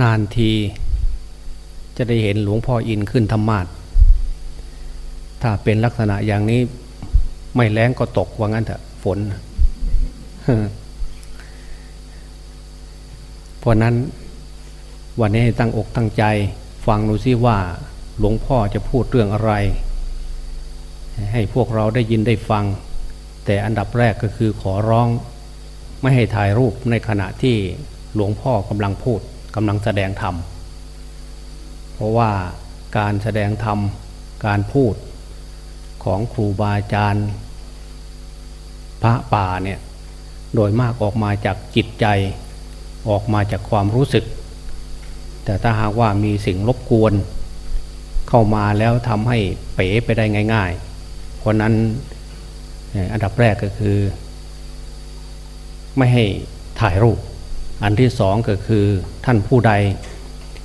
นานทีจะได้เห็นหลวงพ่ออินขึ้นธรรมาทถ้าเป็นลักษณะอย่างนี้ ไม่แรงก็ตกว่างั้นเถอะฝนเพราะนั้นวันนี้ตั้งอกตั้งใจ ฟังดูซิว่า หลวงพ่อจะพูดเรื่องอะไร ให้พวกเราได้ยินได้ฟัง แต่อันดับแรกก็คือขอร้อง ไม่ให้ถ่ายรูปในขณะที่หลวงพ่อกำลังพูด กำลังแสดงธรรม เพราะว่าการแสดงธรรม การพูดของครูบาอาจารย์ พระป่าเนี่ยโดยมากออกมาจากจิตใจออกมาจากความรู้สึก แต่ถ้าหากว่ามีสิ่งรบกวน เข้ามาแล้วทำให้เป๋ไปได้ง่าย ๆ เพราะนั้นอันดับแรกก็คือ ไม่ให้ถ่ายรูป อันที่สองก็คือท่านผู้ใด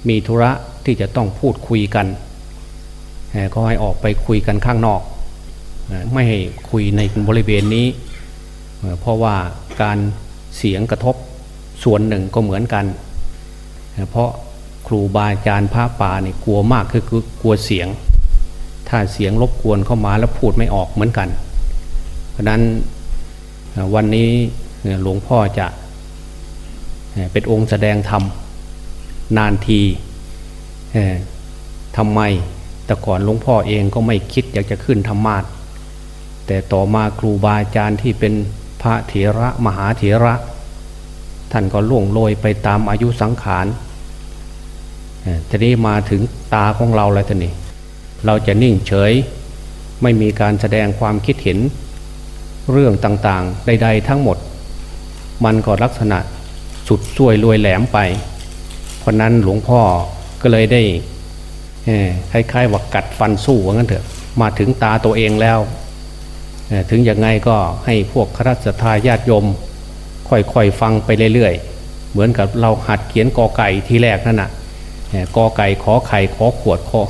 มีธุระที่จะต้องพูดคุยกันก็ให้ออกไปคุยกันข้างนอก ไม่ให้คุยในบริเวณนี้ เพราะว่าการเสียงกระทบส่วนหนึ่งก็เหมือนกัน เพราะครูบาอาจารย์พระป่าเนี่ยกลัวมากคือกลัวเสียง ถ้าเสียงรบกวนเข้ามาแล้วพูดไม่ออกเหมือนกัน เพราะนั้นวันนี้หลวงพ่อจะ เป็นองค์แสดงธรรมนานทีทำไมแต่ก่อนหลวงพ่อเองก็ไม่คิดอยากจะขึ้นธรรมาทแต่ต่อมาครูบาอาจารย์ที่เป็นพระเถระมหาเถระ ท่านก็ล่วงโรยไปตามอายุสังขารทีนี้มาถึงตาของเราแล้วท่านี่เราจะนิ่งเฉย ไม่มีการแสดงความคิดเห็นเรื่องต่างๆ ใด ๆ ทั้งหมด มันก็ลักษณะ สุดสวยรวยแหลมไป เพราะนั้นหลวงพ่อก็เลยได้คล้ายๆว่ากัดฟันสู้ว่างั้นเถอะมาถึงตาตัวเองแล้วถึงย่างไงก็ให้พวกคณะสัตยาญาติโยม ค่อยๆฟังไปเรื่อยๆ เหมือนกับเราหัดเขียนกอไก่ทีแรกนั่นน่ะกอไก่ขอไข่ขอขวดขอ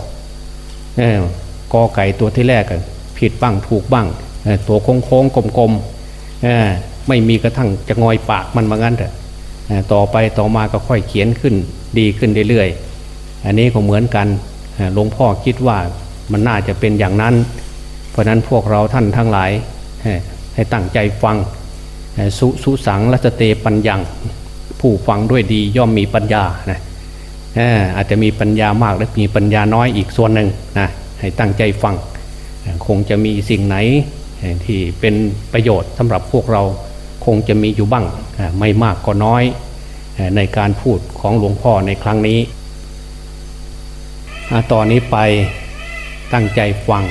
กอไก่ตัวที่แรกผิดบ้างถูกบ้าง ตัวโค้งโค้งกลมๆไม่มีกระทั่งจะงอยปากมันมางั้นเถอะ ต่อไปต่อมาก็ค่อยเขียนขึ้นดีขึ้นเรื่อยๆ อันนี้ก็เหมือนกันหลวงพ่อคิดว่ามันน่าจะเป็นอย่างนั้น เพราะนั้นพวกเราท่านทั้งหลายให้ตั้งใจฟังสุสุสังรัตเตปัญญัง ผู้ฟังด้วยดีย่อมมีปัญญานะอาจจะมีปัญญามากและมีปัญญาน้อยอีกส่วนหนึ่งนะให้ตั้งใจฟัง คงจะมีสิ่งไหนที่เป็นประโยชน์สำหรับพวกเรา คงจะมีอยู่บ้างไม่มากก็น้อยในการพูดของหลวงพ่อในครั้งนี้ต่อนนี้ไปตั้งใจฟัง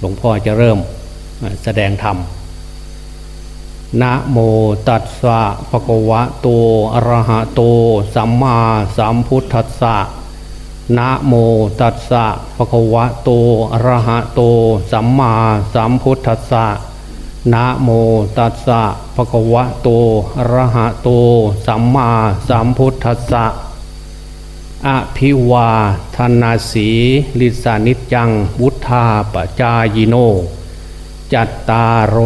หลวงพ่อจะเริ่มแสดงธรรมนะโมตัสสะภะคะวะโตอะระหะโต สัมมาสัมพุทธัสสะนะโมตัสสะภะคะวะโตอะระหะโต สัมมาสัมพุทธัสสะ นะโมตัสสะภะคะวะโตอะระหะโต สัมมาสัมพุทธัสสะอภิวาธนาสีลิสานิจัง วุธาปจายโน จัตตารโอ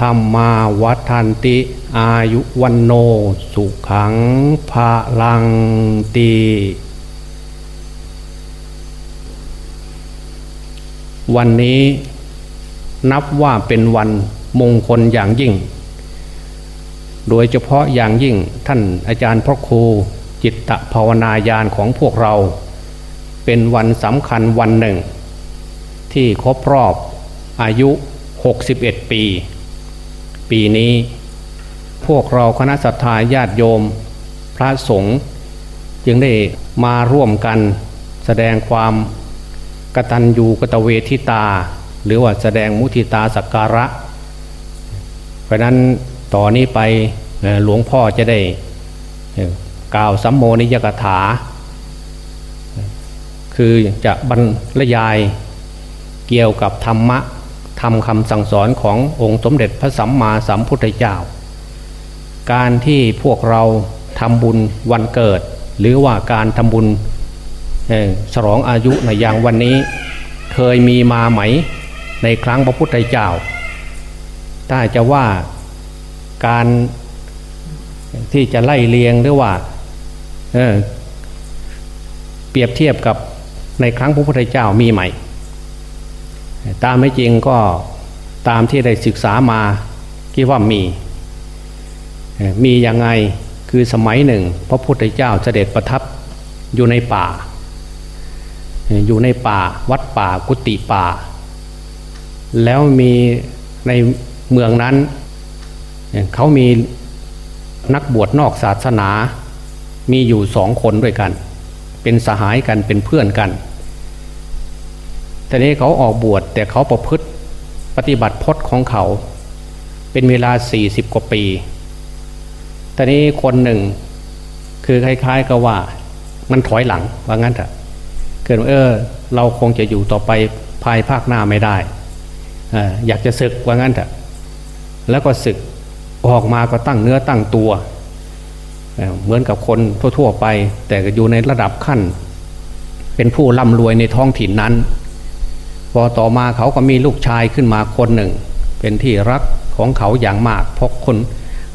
ธรรมาวัฏันติ อายุวันโน สุขังภาลังตีวันนี้นับว่าเป็นวัน มงคลอย่างยิ่ง โดยเฉพาะอย่างยิ่งท่านอาจารย์พระครูจิตตภาวนายานของพวกเรา เป็นวันสำคัญวันหนึ่ง ที่ครบรอบอายุ 61 ปี ปีนี้ พวกเราคณะสัตยาญาติโยม พระสงฆ์จึงได้มาร่วมกันแสดงความกตัญญูกตเวทิตา หรือว่าแสดงมุทิตาสักการะ ราะนั้นต่อนนี้ไปหลวงพ่อจะได้กล่าวสัมโมนิยกถา คือจะบรรยายเกี่ยวกับธรรมะทำคำสั่งสอนขององค์สมเด็จพระสัมมาสัมพุทธเจ้า การที่พวกเราทำบุญวันเกิด หรือว่าการทำบุญฉลองอายุในอย่างวันนี้ เคยมีมาไหมในครั้งพระพุทธเจ้า ถ้าจะว่าการที่จะไล่เลียงหรือว่าเเปรียบเทียบกับในครั้งพระพุทธเจ้ามีไหม ตามไม่จริงก็ตามที่ได้ศึกษามาคิดว่ามี มียังไงคือสมัยหนึ่ง พระพุทธเจ้าเสด็จประทับอยู่ในป่า อยู่ในป่าวัดป่ากุฏิป่า แล้วมีใน เมืองนั้นเขามีนักบวชนอกศาสนา มีอยู่สองคนด้วยกัน เป็นสหายกันเป็นเพื่อนกันแต่นี้เขาออกบวชแต่เขาประพฤติปฏิบัติพจน์ของเขา เป็นเวลาสี่สิบกว่าปีตอนนี้คนหนึ่งคือคล้ายๆกับว่ามันถอยหลังว่างั้นเถอะเกิดเออเราคงจะอยู่ต่อไปภายภาคหน้าไม่ได้ออยากจะศึกว่างั้นเถอะ แล้วก็ศึกออกมาก็ตั้งเนื้อตั้งตัว เหมือนกับคนทั่ว ๆ ไป แต่อยู่ในระดับขั้น เป็นผู้ร่ำรวยในท้องถิ่นนั้น พอต่อมาเขาก็มีลูกชายขึ้นมาคนหนึ่ง เป็นที่รักของเขาอย่างมากเพราะคน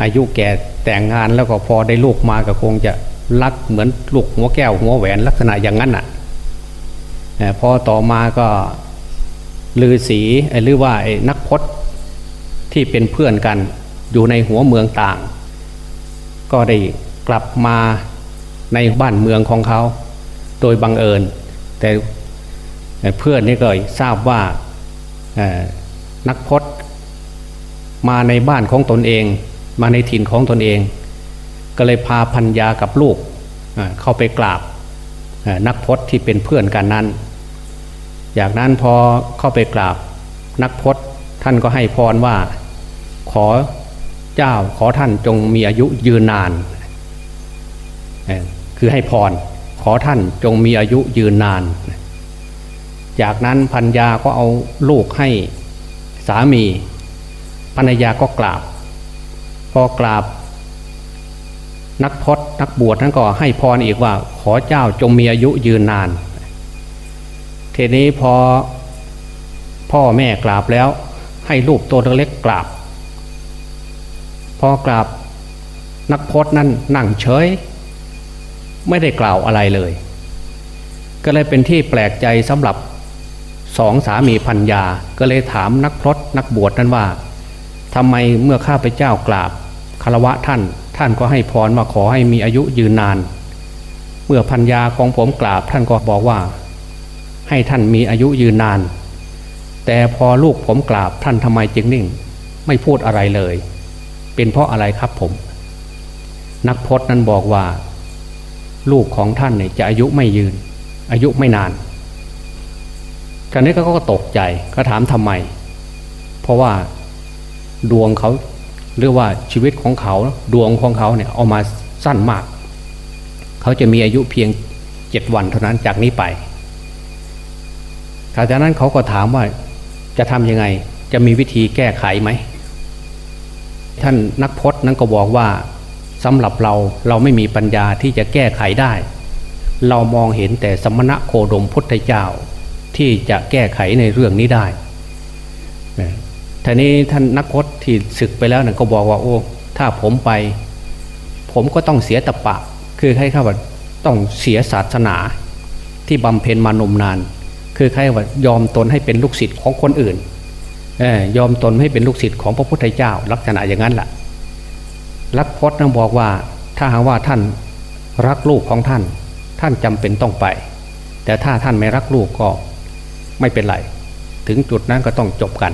อายุแก่แต่งงานแล้วก็พอได้ลูกมาก็คงจะรักเหมือนลูกหัวแก้วหัวแหวนลักษณะอย่างนั้นอะพอต่อมาก็ลือสีหรือว่านักพจน์ ที่เป็นเพื่อนกันอยู่ในหัวเมืองต่าง ก็ได้กลับมาในบ้านเมืองของเขา โดยบังเอิญ แต่เพื่อนนี่ก็ทราบว่านักพจน์มาในบ้านของตนเอง มาในถิ่นของตนเอง ก็เลยพาพัญญากับลูกเข้าไปกราบนักพจน์ที่เป็นเพื่อนกันนั้น จากนั้นพอเข้าไปกราบนักพจน์ ท่านก็ให้พรว่าขอเจ้าขอท่านจงมีอายุยืนนาน คือให้พรขอท่านจงมีอายุยืนนาน จากนั้นพัญญาก็เอาลูกให้สามีภรรยาก็กราบ พอกราบ นักพจนักบวชนั้นก็ให้พรอีกว่า ขอเจ้าจงมีอายุยืนนานทีนี้พอพ่อแม่กราบแล้ว ให้ลูกตัวเล็กกราบ พอกราบนักพจนั้น นั่งเฉย ไม่ได้กล่าวอะไรเลย ก็เลยเป็นที่แปลกใจสำหรับสองสามีพัญญาก็เลยถามนักพจนักบวชนั้นว่าทำไมเมื่อข้าพเจ้ากราบคารวะท่าน ท่านก็ให้พรมาขอให้มีอายุยืนนาน เมื่อพัญญาของผมกราบท่านก็บอกว่า ให้ท่านมีอายุยืนนาน แต่พอลูกผมกราบท่านทำไมจึงนิ่ง ไม่พูดอะไรเลย เป็นเพราะอะไรครับผม นักพจนั้นบอกว่า ลูกของท่านเนี่ยจะอายุไม่ยืน อายุไม่นานกันนี้ก็ตกใจก็ถามทำไม เพราะว่าดวงเขาหรือว่าชีวิตของเขาดวงของเขาเนี่ยเอามาสั้นมาก เขาจะมีอายุเพียงเจ็ดวันเท่านั้นจากนี้ไปจากนั้นเขาก็ถามว่า จะทำยังไง จะมีวิธีแก้ไขไหม ท่านนักพจน์นั้นก็บอกว่าสำหรับเราเราไม่มีปัญญาที่จะแก้ไขได้ เรามองเห็นแต่สมณะโคดมพุทธเจ้า ที่จะแก้ไขในเรื่องนี้ได้ทีนี้ท่านนักพจน์ที่ศึกไปแล้วนะก็บอกว่าโอ้ ถ้าผมไป ผมก็ต้องเสียตะปะ คือใครข้าว่าต้องเสียศาสนาที่บำเพ็ญมานมนาน คือใครว่ายอมตนให้เป็นลูกศิษย์ของคนอื่นยอมตนให้เป็นลูกศิษย์ของพระพุทธเจ้า ลักษณะอย่างนั้นแหละลักพจน์นั้นบอกว่าถ้าหากว่าท่านรักลูกของท่าน ท่านจำเป็นต้องไป แต่ถ้าท่านไม่รักลูกก็ไม่เป็นไร ถึงจุดนั้นก็ต้องจบกัน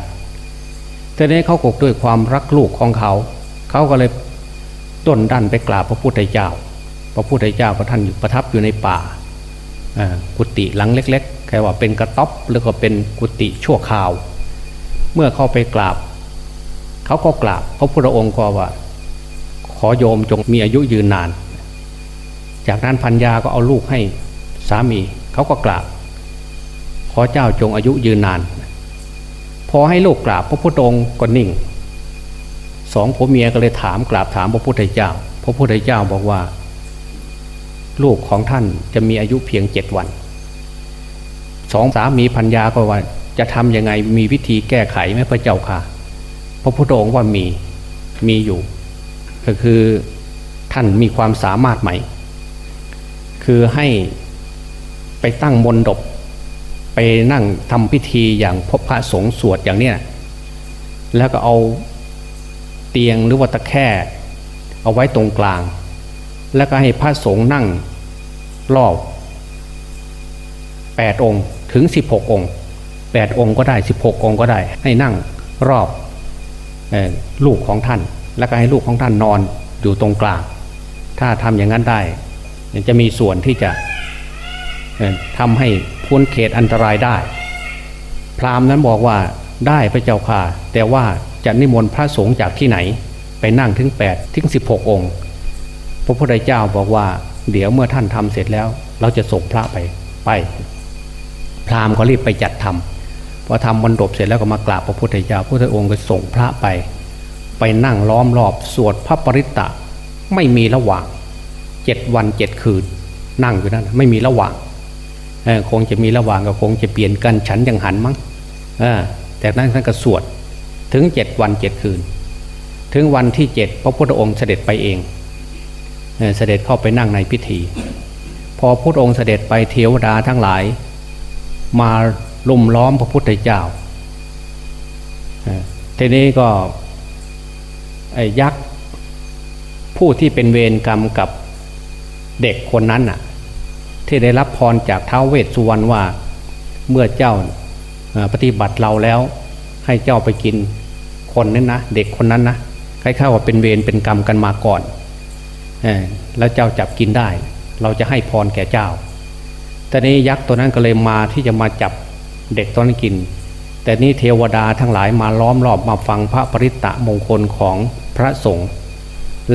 ทีนี้เขากกด้วยความรักลูกของเขา เขาก็เลยต้นดันไปกราบพระพุทธเจ้า พระพุทธเจ้าก็ท่านอยู่ประทับอยู่ในป่ากุฏิหลังเล็ก แค่ว่าเป็นกระต๊อบหรือก็เป็นกุฏิชั่วคราว เมื่อเข้าไปกราบ เขาก็กราบพระพุทธองค์ก็ว่า ขอโยมจงมีอายุยืนนาน จากนั้นพัญญาก็เอาลูกให้สามีเขาก็กราบ ขอเจ้าจงอายุยืนนาน พอให้ลูกกราบพระพุทธองค์ก็นิ่งสองผัวเมียก็เลยถามกราบถามพระพุทธเจ้า พระพุทธเจ้าบอกว่า ลูกของท่านจะมีอายุเพียงเจ็ดวัน สองสามีพัญญาก็ว่าจะทำยังไงมีวิธีแก้ไขไหมพระเจ้าค่ะ พระพุทธองค์ว่ามีมีอยู่ ก็คือท่านมีความสามารถไหมคือให้ไปตั้งมนดบไปนั่งทำพิธีอย่างพบพระสงฆ์สวดอย่างเนี้ยแล้วก็เอาเตียงหรือว่าตะแค่เอาไว้ตรงกลาง แล้วก็ให้พระสงฆ์นั่งรอบแปดองค์ ถึงสิบหกองค์แปดองค์ก็ได้สิบหกองค์ก็ได้ ให้นั่งรอบลูกของท่าน แล้วก็ให้ลูกของท่านนอนอยู่ตรงกลาง ถ้าทำอย่างนั้นได้จะมีส่วนที่จะทำให้พ้นเขตอันตรายได้ พราหมณ์นั้นบอกว่าได้พระเจ้าค่ะ แต่ว่าจะนิมนต์พระสงฆ์จากที่ไหน ไปนั่งถึง 8 ถึง 16 องค์ พระพุทธเจ้าบอกว่า เดี๋ยวเมื่อท่านทำเสร็จแล้ว เราจะส่งพระไปไป พราหมณ์ก็รีบไปจัดทำพอทำบรรดบเสร็จแล้วก็มากราบพระพุทธเจ้าพระพุทธองค์ก็ส่งพระไป ไปนั่งล้อมรอบสวดพระปริตตะไม่มีระหว่างเจ็ดวันเจ็ดคืน นั่งอยู่นั่นไม่มีระหว่างคงจะมีระหว่างก็คงจะเปลี่ยนกันฉันยังหันมั้งแต่นั้นท่านก็สวดถึงเจ็ดวันเจ็ดคืน ถึงวันที่เจ็ดพระพุทธองค์เสด็จไปเองเอเสด็จเข้าไปนั่งในพิธี พอพระพุทธองค์เสด็จไปเทวดาทั้งหลาย มาลุ่มล้อมพระพุทธเจ้าเออทีนี้ก็ไอ้ยักษ์ผู้ที่เป็นเวรกรรมกับเด็กคนนั้นน่ะ ที่ได้รับพรจากท้าวเวสสุวรรณว่าเมื่อเจ้าปฏิบัติเราแล้ว ให้เจ้าไปกินคนนั้นนะเด็กคนนั้นนะคล้ายๆว่าเป็นเวรเป็นกรรมกันมาก่อนเออแล้วเจ้าจับกินได้ เราจะให้พรแก่เจ้า แต่นี้ยักษ์ตัวนั้นก็เลยมาที่จะมาจับเด็กตัวนั้นกิน แต่นี้เทวดาทั้งหลายมาล้อมรอบมาฟังพระปริตตะมงคลของพระสงฆ์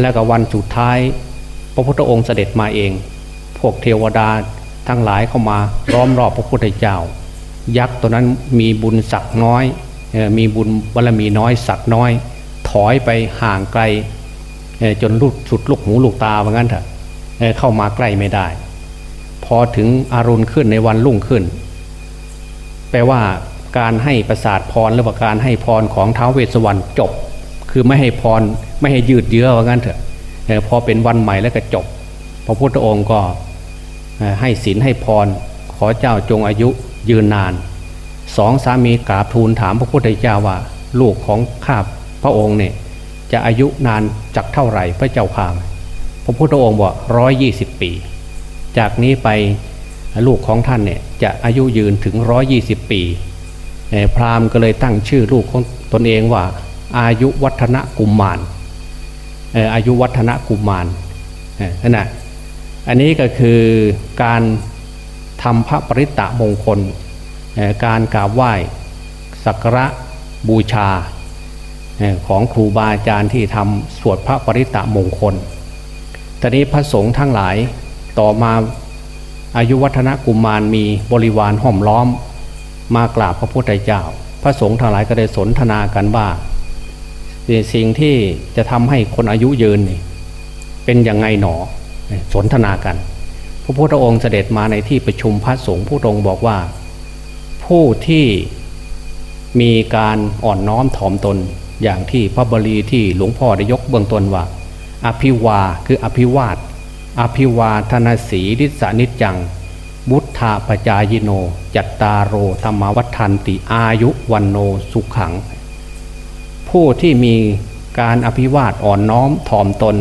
และก็วันสุดท้าย พระพุทธองค์เสด็จมาเอง พวกเทวดาทั้งหลายเข้ามาล้อมรอบพระพุทธเจ้า ยักษ์ตัวนั้นมีบุญศักดิ์น้อยมีบุญบารมีน้อยศักดิ์น้อย ถอยไปห่างไกลจนลุดสุดลูกหูลูกตาว่างั้นเถอะเข้ามาใกล้ไม่ได้ พอถึงอารุณขึ้นในวันรุ่งขึ้น แปลว่าการให้ประสาทพรหรือว่าการให้พรของท้าวเวสสวรรณจบ คือไม่ให้พรไม่ให้ยืดเยื้อว่างั้นเถอะพอเป็นวันใหม่แล้วก็จบ พระพุทธองค์ก็ให้ศีลให้พร ขอเจ้าจงอายุยืนนานสองสามีกราบทูลถามพระพุทธเจ้าว่า ลูกของข้าพระองค์เนี่ยจะอายุนานจักเท่าไหร่พระเจ้าข่าพระพุทธองค์บอกร้อยยี่สิบปี จากนี้ไปลูกของท่านเนี่ยจะอายุยืนถึงร้อยี่สิบปี พราหมณ์ก็เลยตั้งชื่อลูกของตนเองว่า อายุวัฒนกุมมารอายุวัฒนกุมมารนั่นนะอันนี้ก็คือการทำพระปริตตะมงคล การกราบไหว้สักการะบูชาของครูบาอาจารย์ที่ทำสวดพระปริตตะมงคลตอนนี้พระสงฆ์ทั้งหลาย ต่อมาอายุวัฒนกุมมารมีบริวารห้อมล้อม มากราบพระพุทธเจ้า พระสงฆ์ทั้งหลายก็ได้สนทนากันว่าสิ่งที่จะทำให้คนอายุยืนนี่เป็นยังไงหนอสนทนากัน พระพุทธองค์เสด็จมาในที่ประชุมพระสงฆ์ผู้องบอกว่า ผู้ที่มีการอ่อนน้อมถ่อมตนอย่างที่พระบาลีที่หลวงพ่อได้ยกเบื้องต้นว่า อภิวาคืออภิวาท อภิวาทนาสีดิสานิจังบุทธาปจายโน จัตตารโรธรรมวัฏันติอายุวันโนสุขัง ผู้ที่มีการอภิวาทอ่อนน้อมถ่อมตน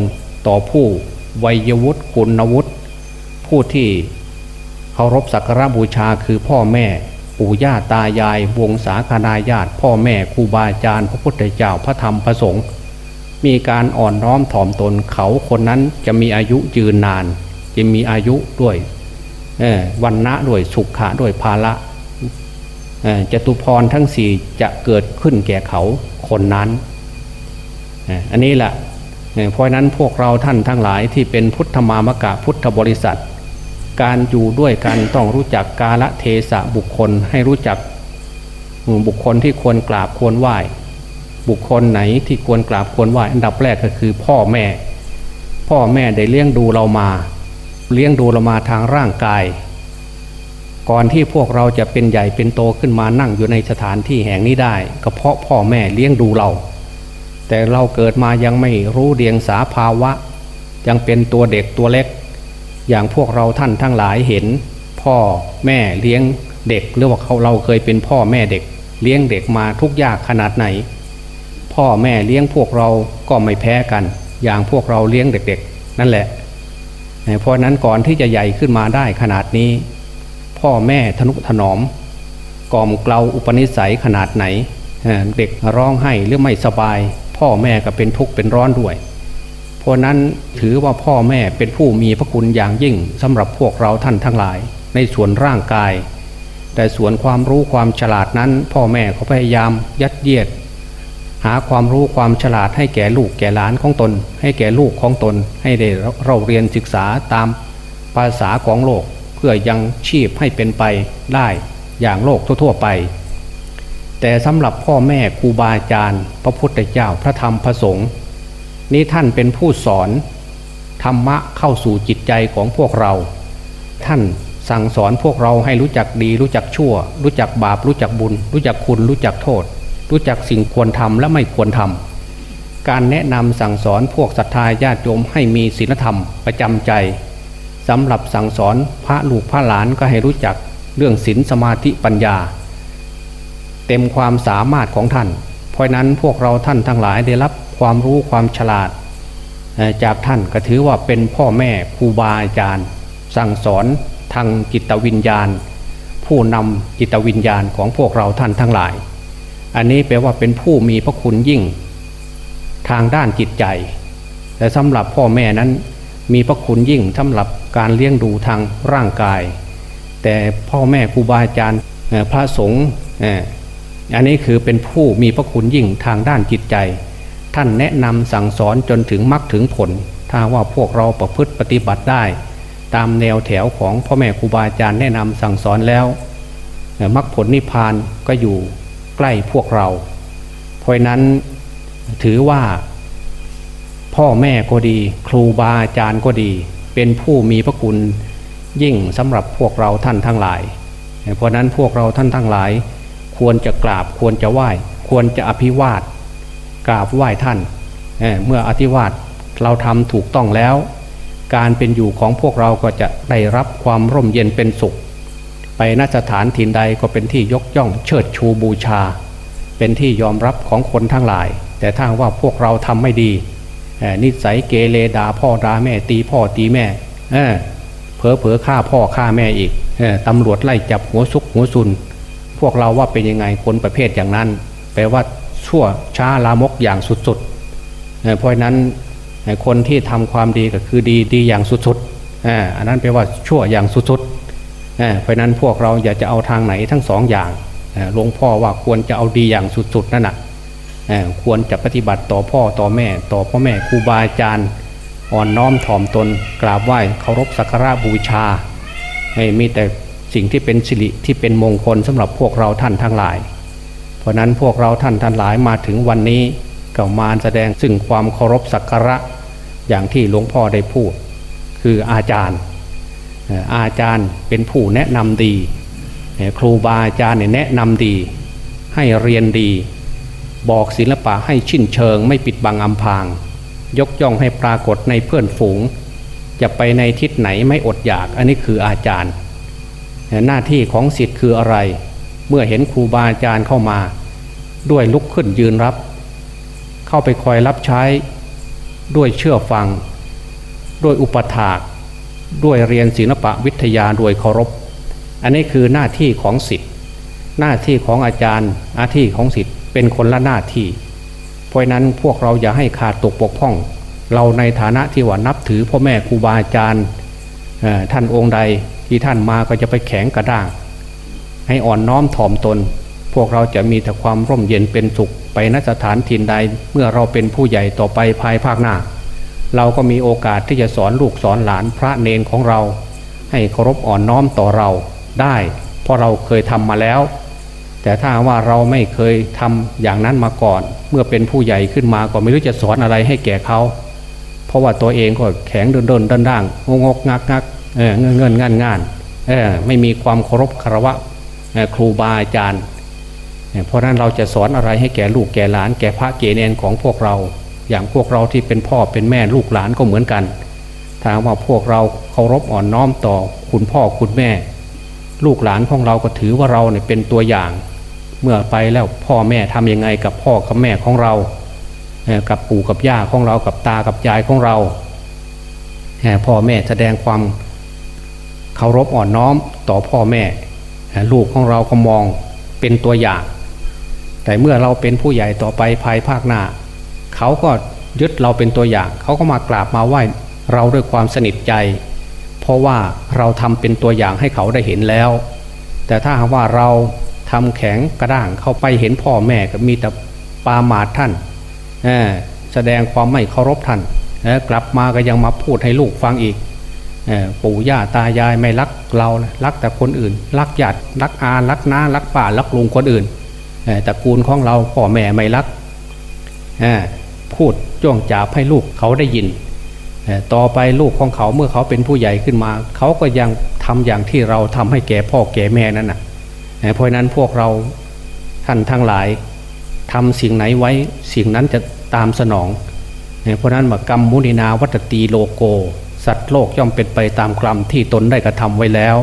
ต่อผู้วัยวุฒิคุณวุฒิผู้ที่เคารพสักการบูชาคือพ่อแม่ปู่ย่าตายาย วงศาคณาญาติ พ่อแม่ครูบาอาจารย์ พระพุทธเจ้าพระธรรมพระสงฆ์ มีการอ่อนน้อมถ่อมตนเขาคนนั้นจะมีอายุยืนนาน จะมีอายุด้วยวันนะด้วยสุขะด้วยภาละเจตุพรทั้งสี่จะเกิดขึ้นแก่เขาคนนั้นอันนี้แหละเพราะฉะนั้นพวกเราท่านทั้งหลายที่เป็นพุทธมามกะพุทธบริษัท การอยู่ด้วยกันต้องรู้จักกาละเทศะบุคคลให้รู้จักบุคคลที่ควรกราบควรไหว้ บุคคลไหนที่ควรกราบควรไหว้อันดับแรกก็คือพ่อแม่ พ่อแม่ได้เลี้ยงดูเรามา เลี้ยงดูเรามาทางร่างกาย ก่อนที่พวกเราจะเป็นใหญ่เป็นโตขึ้นมานั่งอยู่ในสถานที่แห่งนี้ได้ ก็เพราะพ่อแม่เลี้ยงดูเรา แต่เราเกิดมายังไม่รู้เดียงสาภาวะ ยังเป็นตัวเด็กตัวเล็ก อย่างพวกเราท่านทั้งหลายเห็น พ่อแม่เลี้ยงเด็กหรือว่าเขาเราเคยเป็นพ่อแม่เด็ก เลี้ยงเด็กมาทุกยากขนาดไหน พ่อแม่เลี้ยงพวกเราก็ไม่แพ้กัน อย่างพวกเราเลี้ยงเด็ก ๆ นั่นแหละ เพราะนั้นก่อนที่จะใหญ่ขึ้นมาได้ขนาดนี้ พ่อแม่ทนุถนอมกล่อมเกลาอุปนิสัยขนาดไหน เด็กร้องไห้หรือไม่สบาย พ่อแม่ก็เป็นทุกข์เป็นร้อนด้วย เพราะนั้นถือว่าพ่อแม่เป็นผู้มีพระคุณอย่างยิ่งสำหรับพวกเราท่านทั้งหลาย ในส่วนร่างกาย แต่ส่วนความรู้ความฉลาดนั้น พ่อแม่เขาพยายามยัดเยียด หาความรู้ความฉลาดให้แก่ลูกแก่หลานของตน ให้แก่ลูกของตน ให้ได้เราเรียนศึกษาตามภาษาของโลกเพื่อยังชีพให้เป็นไปได้อย่างโลกทั่วๆไป แต่สำหรับพ่อแม่ครูบาอาจารย์ พระพุทธเจ้าพระธรรมพระสงฆ์นี้ท่านเป็นผู้สอน ธรรมะเข้าสู่จิตใจของพวกเรา ท่านสั่งสอนพวกเราให้รู้จักดี รู้จักชั่ว รู้จักบาป รู้จักบุญ รู้จักคุณรู้จักโทษ รู้จักสิ่งควรทำและไม่ควรทำการแนะนำสั่งสอนพวกศรัทธาญาติโยมให้มีศีลธรรมประจำใจสำหรับสั่งสอนพระลูกพระหลานก็ให้รู้จักเรื่องศีลสมาธิปัญญา เต็มความสามารถของท่าน เพราะนั้นพวกเราท่านทั้งหลายได้รับความรู้ความฉลาด จากท่านก็ถือว่าเป็นพ่อแม่ครูบาอาจารย์ สั่งสอนทางจิตวิญญาณ ผู้นำจิตวิญญาณของพวกเราท่านทั้งหลาย อันนี้แปลว่าเป็นผู้มีพระคุณยิ่ง ทางด้านจิตใจ แต่สำหรับพ่อแม่นั้นมีพระคุณยิ่งสำหรับการเลี้ยงดูทางร่างกาย แต่พ่อแม่ครูบาอาจารย์พระสงฆ์อันนี้คือเป็นผู้มีพระคุณยิ่งทางด้านจิตใจ ท่านแนะนำสั่งสอนจนถึงมรรคถึงผล ถ้าว่าพวกเราประพฤติปฏิบัติได้ ตามแนวแถวของพ่อแม่ครูบาอาจารย์แนะนำสั่งสอนแล้วมรรคผลนิพพานก็อยู่ ใกล้พวกเรา เพราะนั้นถือว่า พ่อแม่ก็ดี ครูบาอาจารย์ก็ดี เป็นผู้มีพระคุณยิ่งสำหรับพวกเราท่านทั้งหลาย เพราะนั้นพวกเราท่านทั้งหลาย ควรจะกราบควรจะไหว้ ควรจะอภิวาทกราบไหว้ท่านเเมื่ออธิวาทเราทำถูกต้องแล้ว การเป็นอยู่ของพวกเราก็จะได้รับความร่มเย็นเป็นสุข ไปนสถานถิ่นใดก็เป็นที่ยกย่องเชิดชูบูชา เป็นที่ยอมรับของคนทั้งหลาย แต่ถ้าว่าพวกเราทำไม่ดี นิสัยเกเรดาพ่อดาแม่ตีพ่อตีแม่เผลอเผลอฆ่าพ่อฆ่าแม่อีกตำรวจไล่จับหัวซุกหัวซุน พวกเราว่าเป็นยังไงคนประเภทอย่างนั้น แปลว่าชั่วช้าลามกอย่างสุดๆเพราะนั้นคนที่ทำความดีก็คือดีดีอย่างสุดๆอันนั้นแปลว่าชั่วอย่างสุดๆ เพราะนั้นพวกเราอย่าจะเอาทางไหนทั้งสองอย่างหลวงพ่อว่าควรจะเอาดีอย่างสุดๆนั่นแหะควรจะปฏิบัติต่อพ่อต่อแม่ ต่อพ่อแม่ครูบาอาจารย์อ่อนน้อมถ่อมตนกราบไหว้เคารพสักการะบูชาไม่มีแต่สิ่งที่เป็นสิริที่เป็นมงคลสำหรับพวกเราท่านทั้งหลาย เพราะนั้นพวกเราท่านทั้งหลายมาถึงวันนี้ก็มาแสดงซึ่งความเคารพสักการะอย่างที่หลวงพ่อได้พูด คืออาจารย์ อาจารย์เป็นผู้แนะนำดี ครูบาอาจารย์แนะนำดี ให้เรียนดี บอกศิลปะให้ชิ้นเชิง ไม่ปิดบังอำพาง ยกย่องให้ปรากฏในเพื่อนฝูง จะไปในทิศไหนไม่อดอยาก อันนี้คืออาจารย์ หน้าที่ของสิทธิ์คืออะไร เมื่อเห็นครูบาอาจารย์เข้ามา ด้วยลุกขึ้นยืนรับ เข้าไปคอยรับใช้ ด้วยเชื่อฟัง ด้วยอุปถาก ด้วยเรียนศิลปะวิทยาโดยเคารพ อันนี้คือหน้าที่ของสิทธิ์หน้าที่ของอาจารย์หน้าที่ของสิทธิ์เป็นคนละหน้าที่ เพราะนั้นพวกเราอย่าให้ขาดตกปกพ่อง เราในฐานะที่ว่านับถือพ่อแม่ครูบาอาจารย์ท่านองค์ใดที่ท่านมาก็จะไปแข็งกระด้าง ให้อ่อนน้อมถ่อมตน พวกเราจะมีแต่ความร่มเย็นเป็นสุขไปนสถานถิ่นใดเมื่อเราเป็นผู้ใหญ่ต่อไปภายภาคหน้า เราก็มีโอกาสที่จะสอนลูกสอนหลานพระเนนของเรา ให้เคารพอ่อนน้อมต่อเราได้ เพราะเราเคยทำมาแล้ว แต่ถ้าว่าเราไม่เคยทำอย่างนั้นมาก่อน เมื่อเป็นผู้ใหญ่ขึ้นมาก็ไม่รู้จะสอนอะไรให้แก่เขาเพราะว่าตัวเองก็แข็งเดินเดินด้านด่างงงกงักงักเออเงินเงินงานงานเออไม่มีความเคารพคารวะครูบาอาจารย์ เพราะนั้นเราจะสอนอะไรให้แก่ลูกแก่หลานแก่พระเกณฑ์ของพวกเรา อย่างพวกเราที่เป็นพ่อเป็นแม่ลูกหลานก็เหมือนกันถ้าว่าพวกเราเคารพอ่อนน้อมต่อคุณพ่อคุณแม่ ลูกหลานของเราก็ถือว่าเราเนี่ยเป็นตัวอย่าง เมื่อไปแล้วพ่อแม่ทำยังไงกับพ่อกับแม่ของเรา กับปู่กับย่าของเรากับตากับยายของเราพ่อแม่แสดงความเคารพอ่อนน้อมต่อพ่อแม่ ลูกของเราก็มองเป็นตัวอย่าง แต่เมื่อเราเป็นผู้ใหญ่ต่อไปภายภาคหน้า เขาก็ยึดเราเป็นตัวอย่าง เขาก็มากราบมาไหว้เราด้วยความสนิทใจ เพราะว่าเราทำเป็นตัวอย่างให้เขาได้เห็นแล้ว แต่ถ้าหากว่าเราทำแข็งกระด้างเข้าไปเห็นพ่อแม่ก็มีแต่ปาหมาท่านแสดงความไม่เคารพท่านกลับมาก็ยังมาพูดให้ลูกฟังอีกปู่ย่าตายายไม่รักเรารักแต่คนอื่น รักญาติรักอารักน้ารักป่ารักลุงคนอื่นตระกูลของเราพ่อแม่ไม่รัก พูดจ้วงจาบให้ลูกเขาได้ยิน ต่อไปลูกของเขาเมื่อเขาเป็นผู้ใหญ่ขึ้นมา เขาก็ยังทำอย่างที่เราทำให้แก่พ่อแก่แม่นั่นนะเพราะนั้นพวกเราท่านทั้งหลายทำสิ่งไหนไว้สิ่งนั้นจะตามสนอง เพราะนั้นมากรรมมุนินาวัตตีโลโก สัตว์โลกย่อมเป็นไปตามกรรมที่ตนได้กระทำไว้แล้ว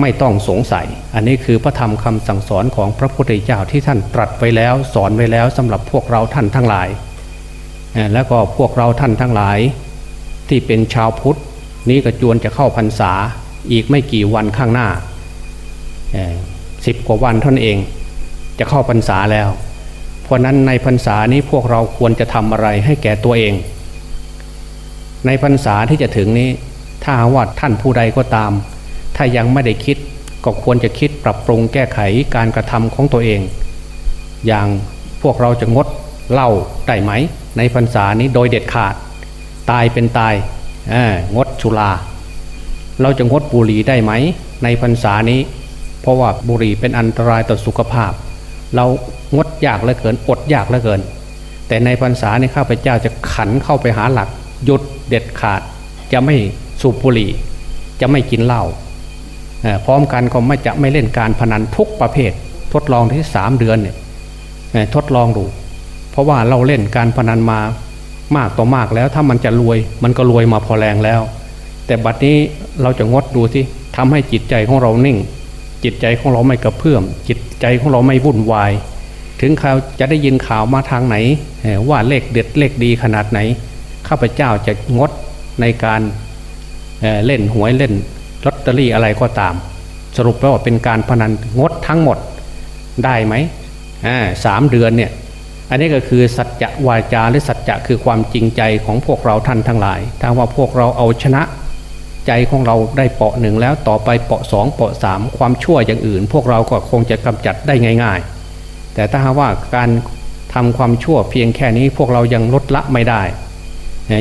ไม่ต้องสงสัย อันนี้คือพระธรรมคำสั่งสอนของพระพุทธเจ้าที่ท่านตรัสไว้แล้ว สอนไว้แล้วสำหรับพวกเราท่านทั้งหลาย แล้วก็พวกเราท่านทั้งหลาย ที่เป็นชาวพุทธนี้ก็จวนจะเข้าพรรษาอีกไม่กี่วันข้างหน้าสิบกว่าวันท่านเอง จะเข้าพรรษาแล้ว เพราะนั้นในพรรษานี้พวกเราควรจะทำอะไรให้แก่ตัวเอง ในพรรษาที่จะถึงนี้ถ้าว่าท่านผู้ใดก็ตาม ถ้ายังไม่ได้คิดก็ควรจะคิดปรับปรุงแก้ไขการกระทำของตัวเอง อย่างพวกเราจะงดเหล้าได้ไหม ในพรรษานี้โดยเด็ดขาด ตายเป็นตายงดชุลาเราจะงดบุหรี่ได้ไหม ในพรรษานี้ เพราะว่าบุหรี่เป็นอันตรายต่อสุขภาพ เรางดยากเหลือเกินอดยากเหลือเกิน แต่ในพรรษาในข้าพเจ้าจะขันเข้าไปหาหลักหยุดเด็ดขาด จะไม่สูบบุหรี่ จะไม่กินเหล้าพร้อมกันก็ไม่จะไม่เล่นการพนันทุกประเภท ทดลองที่สามเดือนเนี่ยทดลองดู ราะว่าเราเล่นการพนันมามากต่อมากแล้ว ถ้ามันจะรวย มันก็รวยมาพอแรงแล้ว แต่บัดนี้เราจะงดดูสิทำให้จิตใจของเรานิ่ง จิตใจของเราไม่กระเพื่อม จิตใจของเราไม่วุ่นวาย ถึงข่าวจะได้ยินข่าวมาทางไหน ว่าเลขเด็ดเลขดีขนาดไหน ข้าพเจ้าจะงดในการเเล่นหวยเล่นลอตเตอรี่อะไรก็ตาม สรุปแล้วว่าเป็นการพนันงดทั้งหมดได้ไหมสามเดือนเนี่ย อันนี้ก็คือสัจจะวาจาหรือสัจจะคือความจริงใจของพวกเราท่านทั้งหลายถ้าว่าพวกเราเอาชนะใจของเราได้เปาะหนึ่งแล้วต่อไปเปาะสองเปาะสามความชั่วอย่างอื่น พวกเราก็คงจะกำจัดได้ง่าย ๆ แต่ถ้าว่าการทำความชั่วเพียงแค่นี้พวกเรายังลดละไม่ได้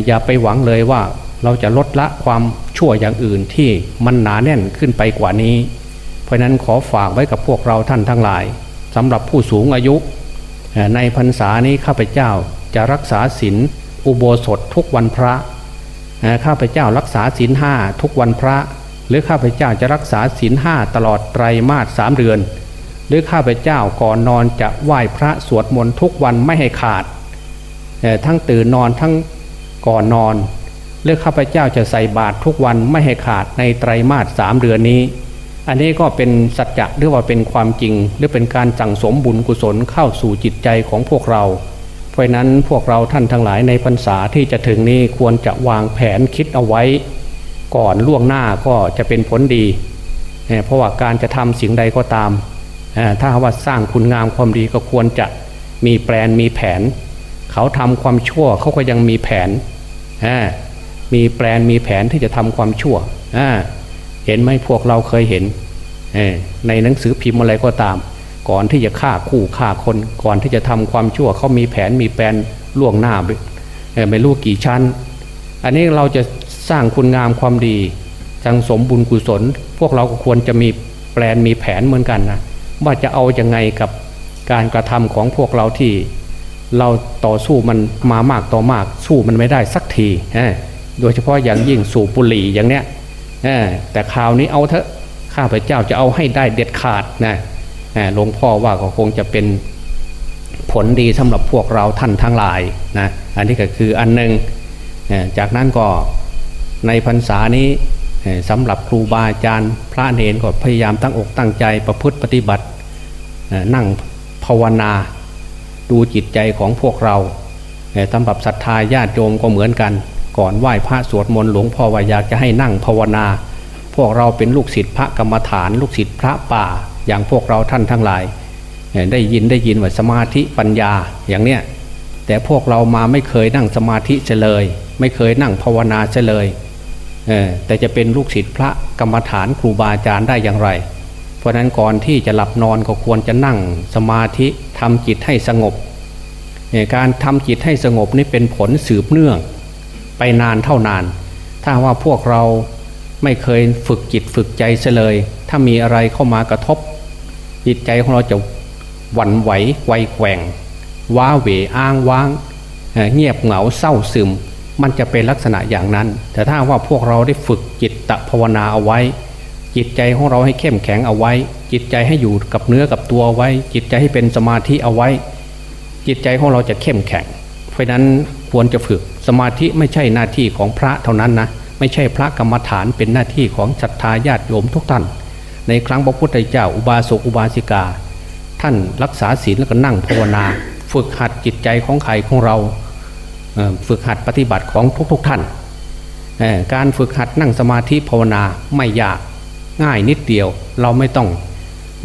อย่าไปหวังเลยว่าเราจะลดละความชั่วอย่างอื่นที่มันหนาแน่นขึ้นไปกว่านี้ เพราะนั้นขอฝากไว้กับพวกเราท่านทั้งหลายสำหรับผู้สูงอายุ ในพรรษานี้ข้าพเจ้าจะรักษาศีลอุโบสถทุกวันพระข้าพเจ้ารักษาศีลห้าทุกวันพระ หรือข้าพเจ้าจะรักษาศีลห้าตลอดไตรมาสสามเดือน หรือข้าพเจ้าก่อนนอนจะไหว้พระสวดมนต์ทุกวันไม่ให้ขาด ทั้งตื่นนอนทั้งก่อนนอน หรือข้าพเจ้าจะใส่บาตรทุกวันไม่ให้ขาดในไตรมาสสามเดือนนี้ อันนี้ก็เป็นสัจจะหรือว่าเป็นความจริง หรือเป็นการสั่งสมบุญกุศลเข้าสู่จิตใจของพวกเรา เพราะนั้นพวกเราท่านทั้งหลายในพรรษาที่จะถึงนี้ควรจะวางแผนคิดเอาไว้ ก่อนล่วงหน้าก็จะเป็นผลดี เพราะว่าการจะทำสิ่งใดก็ตาม ถ้าว่าสร้างคุณงามความดีก็ควรจะมีแปลนมีแผน เขาทำความชั่วเขาก็ยังมีแผน มีแปลนมีแผนที่จะทำความชั่ว เห็นไหมพวกเราเคยเห็นในหนังสือพิมพ์อะไรก็ตาม ก่อนที่จะฆ่าคู่ฆ่าคน ก่อนที่จะทำความชั่วเขามีแผนมีแปลนล่วงหน้าไม่รู้กี่ชั้น อันนี้เราจะสร้างคุณงามความดีสังสมบุญกุศล พวกเราก็ควรจะมีแปลนมีแผนเหมือนกันนะว่าจะเอาอยัางไงกับการกระทำของพวกเราที่ เราต่อสู้มันมามากต่อมากสู้มันไม่ได้สักทีโดยเฉพาะอย่างยิ่งสูบบุหรี่อย่างเนี้ย แต่ข่าวนี้เอาเถอะข้าพเจ้าจะเอาให้ได้เด็ดขาดนะหลวงพ่อว่าก็คงจะเป็นผลดีสำหรับพวกเราท่านทั้งหลายนะอันนี้ก็คืออันหนึ่งจากนั้นก็ในพรรษานี้สำหรับครูบาอาจารย์ พระเนนก็พยายามตั้งอกตั้งใจประพฤติปฏิบัตินั่งภาวนาดูจิตใจของพวกเราสำหรับศรัทธาญาติโยมก็เหมือนกัน ก่อนไหว้พระสวดมนต์หลวงพ่อว่าอยากจะให้นั่งภาวนา พวกเราเป็นลูกศิษย์พระกรรมฐาน ลูกศิษย์พระป่า อย่างพวกเราท่านทั้งหลาย ได้ยินได้ยินว่าสมาธิปัญญาอย่างเนี้ยแต่พวกเรามาไม่เคยนั่งสมาธิเฉลย ไม่เคยนั่งภาวนาเฉลยแต่จะเป็นลูกศิษย์พระกรรมฐานครูบาอาจารย์ได้อย่างไร เพราะนั้นก่อนที่จะหลับนอนก็ควรจะนั่งสมาธิทำจิตให้สงบ การทำจิตให้สงบนี่เป็นผลสืบเนื่อง ไปนานเท่านาน ถ้าว่าพวกเราไม่เคยฝึกจิตฝึกใจเลย ถ้ามีอะไรเข้ามากระทบ จิตใจของเราจะหวั่นไหวไวแกว่ง ว้าเหวอ้างว้าง เงียบเหงาเศร้าซึม มันจะเป็นลักษณะอย่างนั้น แต่ถ้าว่าพวกเราได้ฝึกจิตตภาวนาเอาไว้ จิตใจของเราให้เข้มแข็งเอาไว้ จิตใจให้อยู่กับเนื้อกับตัวไว้ จิตใจให้เป็นสมาธิเอาไว้ จิตใจของเราจะเข้มแข็ง เพราะนั้น ควรจะฝึก สมาธิไม่ใช่หน้าที่ของพระเท่านั้นนะไม่ใช่พระกรรมฐานเป็นหน้าที่ของศรัทธาญาติโยมทุกท่าน ในครั้งพระพุทธเจ้าอุบาสกอุบาสิกา ท่านรักษาศีลแล้วก็นั่งภาวนา ฝึกหัดจิตใจของใครของเราฝึกหัดปฏิบัติของทุกๆทท่าน การฝึกหัดนั่งสมาธิภาวนาไม่ยากง่ายนิดเดียว เราไม่ต้อง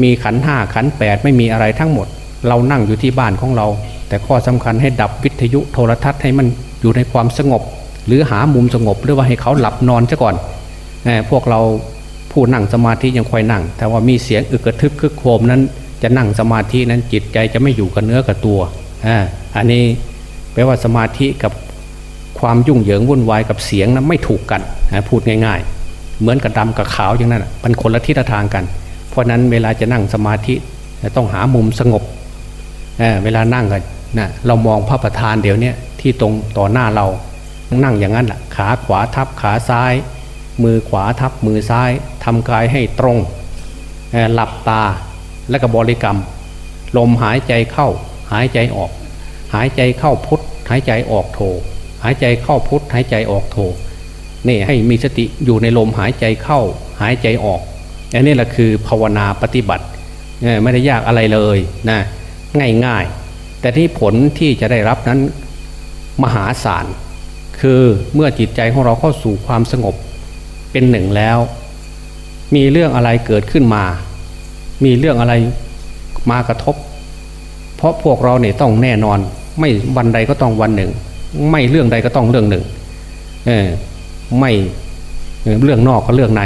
มีขันห้าขันแปดไม่มีอะไรทั้งหมด เรานั่งอยู่ที่บ้านของเรา แต่ข้อสำคัญให้ดับวิทยุโทรทัศน์ให้มันอยู่ในความสงบ หรือหามุมสงบหรือว่าให้เขาหลับนอนซะก่อนพวกเราผู้นั่งสมาธิยังคอยนั่ง แต่ว่ามีเสียงอึกกระทึกคึกโครมนั้น จะนั่งสมาธินั้นจิตใจจะไม่อยู่กับเนื้อกับตัวอันนี้แปลว่าสมาธิกับความยุ่งเหยิงวุ่นวายกับเสียงนั้นไม่ถูกกันพูดง่าย ๆ เหมือนกับดำกับขาวอย่างนั้นมันคนละทิศทางกัน เพราะนั้นเวลาจะนั่งสมาธิต้องหามุมสงบเเวลานั่งกัน นะเรามองพระประธานเดี๋ยวนี้ที่ตรงต่อหน้าเรานั่งอย่างนั้นแหละขาขวาทับขาซ้าย มือขวาทับมือซ้ายทำกายให้ตรงหลับตาและก็บริกรรม ลมหายใจเข้าหายใจออก หายใจเข้าพุทหายใจออกโท หายใจเข้าพุทหายใจออกโทนี่ให้มีสติอยู่ในลมหายใจเข้าหายใจออกอันนี้แหละคือภาวนาปฏิบัติไม่ได้ยากอะไรเลยนะง่ายๆ แต่ที่ผลที่จะได้รับนั้นมหาศาลคือเมื่อจิตใจของเราเข้าสู่ความสงบเป็นหนึ่งแล้ว มีเรื่องอะไรเกิดขึ้นมา มีเรื่องอะไรมากระทบ เพราะพวกเราเนี่ยต้องแน่นอน ไม่วันใดก็ต้องวันหนึ่ง ไม่เรื่องใดก็ต้องเรื่องหนึ่งเออไม่เรื่องนอกก็เรื่องใน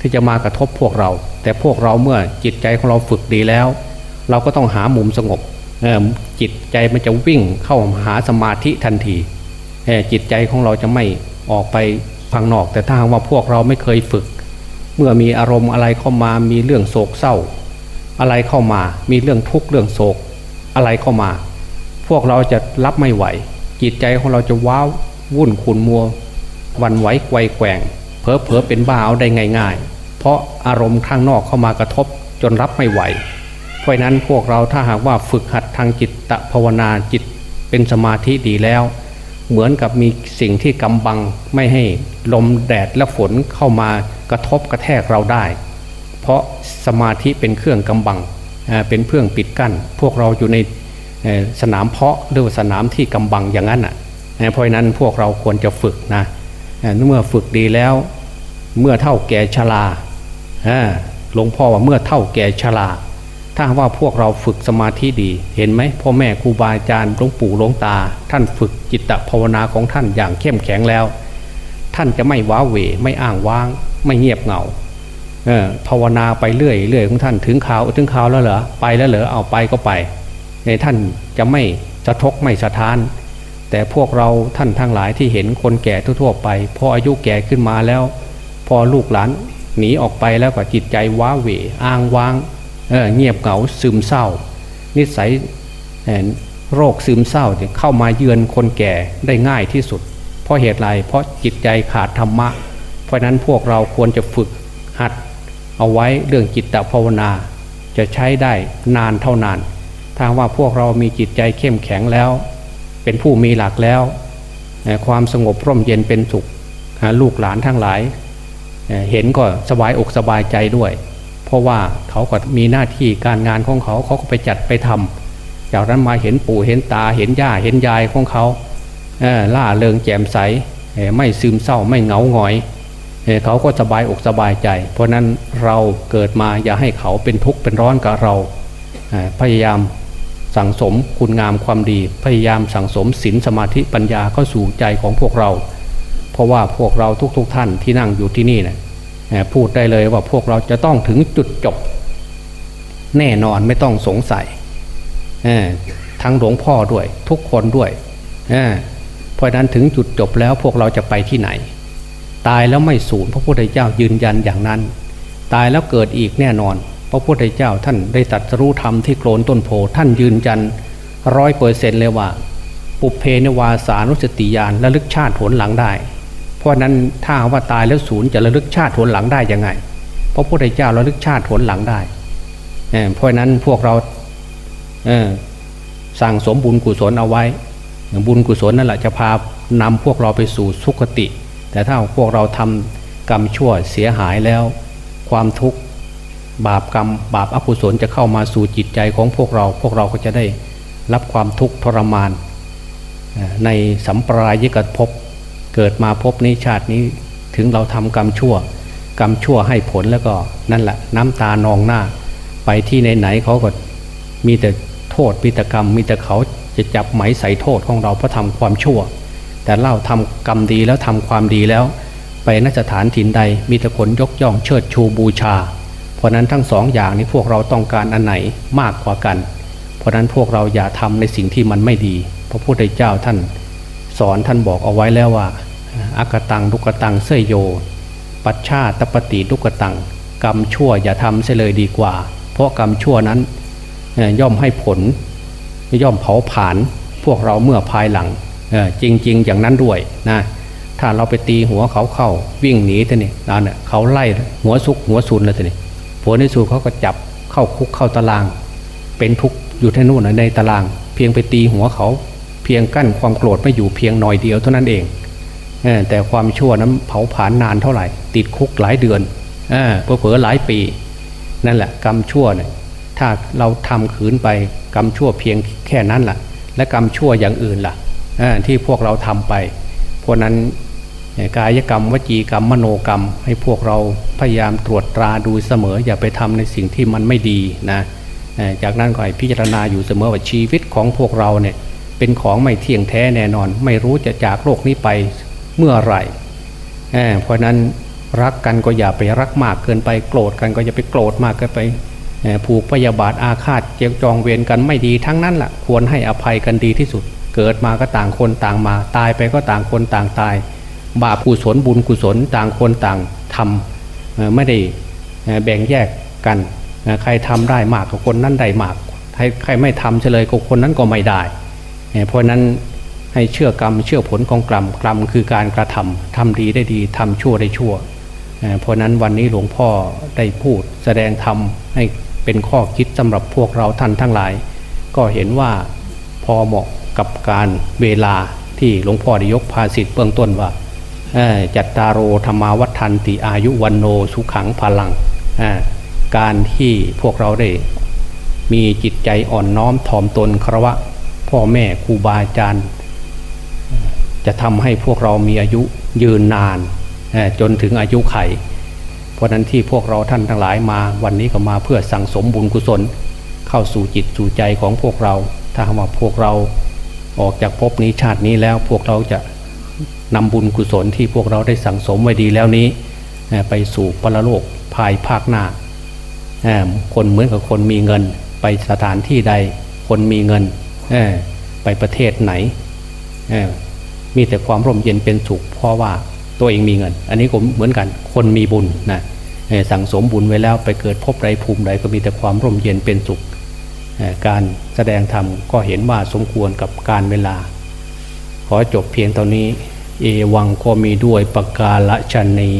ที่จะมากระทบพวกเรา แต่พวกเราเมื่อจิตใจของเราฝึกดีแล้ว เราก็ต้องหามุมสงบ จิตใจมันจะวิ่งเข้าหาสมาธิทันทีจิตใจของเราจะไม่ออกไปพังนอก แต่ถ้าว่าพวกเราไม่เคยฝึก เมื่อมีอารมณ์อะไรเข้ามามีเรื่องโศกเศร้า อะไรเข้ามามีเรื่องทุกข์เรื่องโศกอะไรเข้ามา พวกเราจะรับไม่ไหว จิตใจของเราจะว้าววุ่นขุนมัววันไหวไกวแกว่งเพอเพอเป็นบ้าเอาได้ง่าย ๆ เพราะอารมณ์ข้างนอกเข้ามากระทบจนรับไม่ไหว พราะนั้นพวกเราถ้าหากว่าฝึกหัดทางจิตตภาวนาจิตเป็นสมาธิดีแล้ว เหมือนกับมีสิ่งที่กำบังไม่ให้ลมแดดและฝนเข้ามากระทบกระแทกเราได้ เพราะสมาธิเป็นเครื่องกำบังเป็นเครื่องปิดกั้น พวกเราอยู่ในสนามเพาะหรือสนามที่กำบังอย่างนั้นอะเพราะนั้นพวกเราควรจะฝึกนะเมื่อฝึกดีแล้ว เมื่อเท่าแก่ชราหลวงพ่อว่าเมื่อเท่าแก่ชรา ถ้าว่าพวกเราฝึกสมาธิดี เห็นไหมพ่อแม่ครูบาอาจารย์หลวงปู่หลวงตา ท่านฝึกจิตภาวนาของท่านอย่างเข้มแข็งแล้ว ท่านจะไม่ว้าเหวไม่อ้างว้าง ไม่เงียบเหงาภาวนาไปเรื่อยเรื่อยของท่านถึงข่าวถึงข่าวแล้วเหรอไปแล้วเหรอเอาไปก็ไปในท่านจะไม่สะทกไม่สะท้าน แต่พวกเราท่านทั้งหลายที่เห็นคนแก่ทั่วๆไป พออายุแก่ขึ้นมาแล้ว พอลูกหลานหนีออกไปแล้วก็จิตใจว้าเหวอ้างว้าง เงียบเหงาซึมเศร้า นิสัยโรคซึมเศร้าเข้ามาเยือนคนแก่ได้ง่ายที่สุด เพราะเหตุไรเพราะจิตใจขาดธรรมะ เพราะนั้นพวกเราควรจะฝึกหัด เอาไว้เรื่องจิตตภาวนา จะใช้ได้นานเท่านานถ้าว่าพวกเรามีจิตใจเข้มแข็งแล้ว เป็นผู้มีหลักแล้ว ความสงบร่มเย็นเป็นสุขลูกหลานทั้งหลาย เห็นก็สบายอกสบายใจด้วย เพราะว่าเขาก็มีหน้าที่การงานของเขาเขาก็ไปจัดไปทำจากนั้นมาเห็นปู่เห็นตาเห็นย่าเห็นยายของเขาล่าเริงแจ่มใสไม่ซึมเศร้าไม่เหงาหงอยเขาก็สบายอกสบายใจ เพราะนั้นเราเกิดมาอย่าให้เขาเป็นทุกข์เป็นร้อนกับเรา พยายามสั่งสมคุณงามความดี พยายามสั่งสมศีลสมาธิปัญญาเข้าสู่ใจของพวกเรา เพราะว่าพวกเราทุกๆทท่านที่นั่งอยู่ที่นี่นะ พูดได้เลยว่าพวกเราจะต้องถึงจุดจบ แน่นอนไม่ต้องสงสัยทั้งหลวงพ่อด้วยทุกคนด้วยเพราะนั้นถึงจุดจบแล้วพวกเราจะไปที่ไหน ตายแล้วไม่สูญพระพุทธเจ้ายืนยันอย่างนั้น ตายแล้วเกิดอีกแน่นอน พระพุทธเจ้าท่านได้ตัดรู้ธรรมที่โคลนต้นโพท่านยืนยันร้อยเปอร์เซนต์เลยว่า ปุเพนวาสานุสติญาณระลึกชาติผลหลังได้ ราะนั้นถ้าว่าตายแล้วศูนย์จะระลึกชาติผลหลังได้ยังไงเพระพุทธเจ้าระลึกชาติผลหลังได้เพราะนั้นพวกเราสั่งสมบุญกุศลเอาไว้ บุญกุศลนั่นแหละจะพานำพวกเราไปสู่สุคติ แต่ถ้าพวกเราทำกรรมชั่วเสียหายแล้ว ความทุกข์บาปกรรม บาปอกุศลจะเข้ามาสู่จิตใจของพวกเรา พวกเราก็จะได้รับความทุกข์ทรมาน ในสัมปรายกภพ เกิดมาพบนี้ชาตินี้ถึงเราทำกรรมชั่ว กรรมชั่วให้ผลแล้วก็นั่นแหละน้ำตานองหน้า ไปที่ไหนๆเขาก็มีแต่โทษมีแต่กรรมมีแต่เขาจะจับไหมใส่โทษของเราเพราะทำความชั่ว แต่เล่าทำกรรมดีแล้วทำความดีแล้ว ไปนสถานถิ่นใดมีแต่คนยกย่องเชิดชูบูชา เพราะนั้นทั้งสองอย่างนี้พวกเราต้องการอันไหนมากกว่ากัน เพราะนั้นพวกเราอย่าทำในสิ่งที่มันไม่ดี พระพุทธเจ้าท่านสอนท่านบอกเอาไว้แล้วว่า อากตังทุกตังเสยโย ปัจชาตปฏิทุกตัง กรรมชั่วอย่าทำเสียเลยดีกว่า เพราะกรรมชั่วนั้นย่อมให้ผล ย่อมเผาผลาญพวกเราเมื่อภายหลังจริง ๆ อย่างนั้นด้วยนะถ้าเราไปตีหัวเขาเข้าวิ่งหนีท่านี่นั่นเน่ยเขาไล่หัวซุกหัวซุนเลยท่านี่ผลในสุดเขาก็จับเข้าคุกเข้าตาราง เป็นทุกอยู่ที่นู่นในตาราง เพียงไปตีหัวเขา เพียงกั้นความโกรธไม่อยู่เพียงหน่อยเดียวเท่านั้นเอง แต่ความชั่วนั้นเผาผลาญนานเท่าไหร่ ติดคุกหลายเดือนเผลอหลายปี นั่นแหละกรรมชั่วเนี่ยถ้าเราทำขืนไปกรรมชั่วเพียงแค่นั้นละ่ะ และกรรมชั่วอย่างอื่นละ่ะที่พวกเราทำไปเพราะนั้นกายกรรมวจีกรรมมโนกรรม ให้พวกเราพยายามตรวจตราดูเสมอ อย่าไปทำในสิ่งที่มันไม่ดีนะจากนั้นก็ให้พิจารณาอยู่เสมอว่าชีวิตของพวกเราเนี่ยเป็นของไม่เที่ยงแท้แน่นอน ไม่รู้จะจากโลกนี้ไป เมื่อไหร่เพราะนั้นรักกันก็อย่าไปรักมากเกินไปโกรธกันก็อย่าไปโกรธมากเกินไปผูกพยาบาทอาฆาตเจียงจองเวรกันไม่ดีทั้งนั้นแหละควรให้อภัยกันดีที่สุด เกิดมาก็ต่างคนต่างมา ตายไปก็ต่างคนต่างตาย บาปกุศลบุญกุศลต่างคนต่างทำไม่ได้แบ่งแยกกันใครทำได้มากกับคนนั้นได้มากใครใครไม่ทำเฉลยกับคนนั้นก็ไม่ได้ เพราะนั้น ให้เชื่อกรรมเชื่อผลของกรรมกรรมคือการกระทำทำดีได้ดีทำชั่วได้ชั่ว เพราะนั้นวันนี้หลวงพ่อได้พูดแสดงธรรมให้เป็นข้อคิดสำหรับพวกเราท่านทั้งหลาย ก็เห็นว่าพอเหมาะกับการเวลาที่หลวงพ่อได้ยกภาษิตเบื้องต้นว่าจัตตารโอธรรมาวัฒนติอายุวันโนสุขังพลัง การที่พวกเราได้มีจิตใจอ่อนน้อมถ่อมตนครวะ พ่อแม่ครูบาอาจารย์ จะทำให้พวกเรามีอายุยืนนานจนถึงอายุไข เพราะนั้นที่พวกเราท่านทั้งหลายมาวันนี้ก็มาเพื่อสั่งสมบุญกุศล เข้าสู่จิตสู่ใจของพวกเรา ถ้าว่าพวกเราออกจากภพนี้ชาตินี้แล้วพวกเราจะนำบุญกุศลที่พวกเราได้สั่งสมไว้ดีแล้วนี้ ไปสู่ปรโลกภายภาคหน้าคนเหมือนกับคนมีเงิน ไปสถานที่ใด คนมีเงินไปประเทศไหน มีแต่ความร่มเย็นเป็นสุขเพราะว่าตัวเองมีเงิน อันนี้ก็เหมือนกันคนมีบุญนะสั่งสมบุญไว้แล้วไปเกิดพบใดภูมิใดก็มีแต่ความร่มเย็นเป็นสุข การแสดงธรรมก็เห็นว่าสมควรกับการเวลา ขอจบเพียงเท่านี้ เอวังก็มีด้วยประกาศชนี